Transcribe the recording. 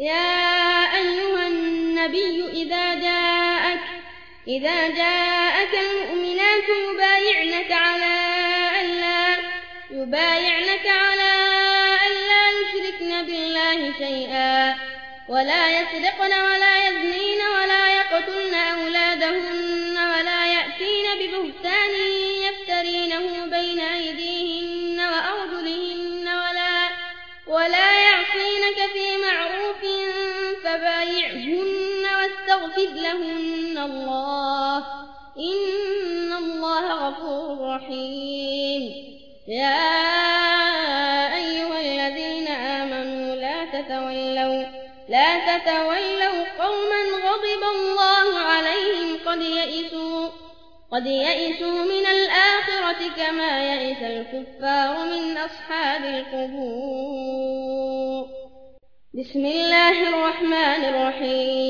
يا أيها النبي إذا جاءك إذا جاءك المؤمنات يبايعنك على ألا يبايعنك على ألا يشركن بالله شيئا. ولا يسرقن ولا يزنين ولا يقتلن أولادهن ولا يأتين ببهتان يفترينه بين أيديهن وأرجلهن ولا ولا واستغفر لهن الله. إن الله غفور رحيم. يا أيها الذين آمنوا لا تتولوا لا تتولوا قوما غضب الله عليهم قد يئسوا قد يئسوا من الآخرة كما يئس الكفار من أصحاب القبور. بسم الله الرحمن الرحيم.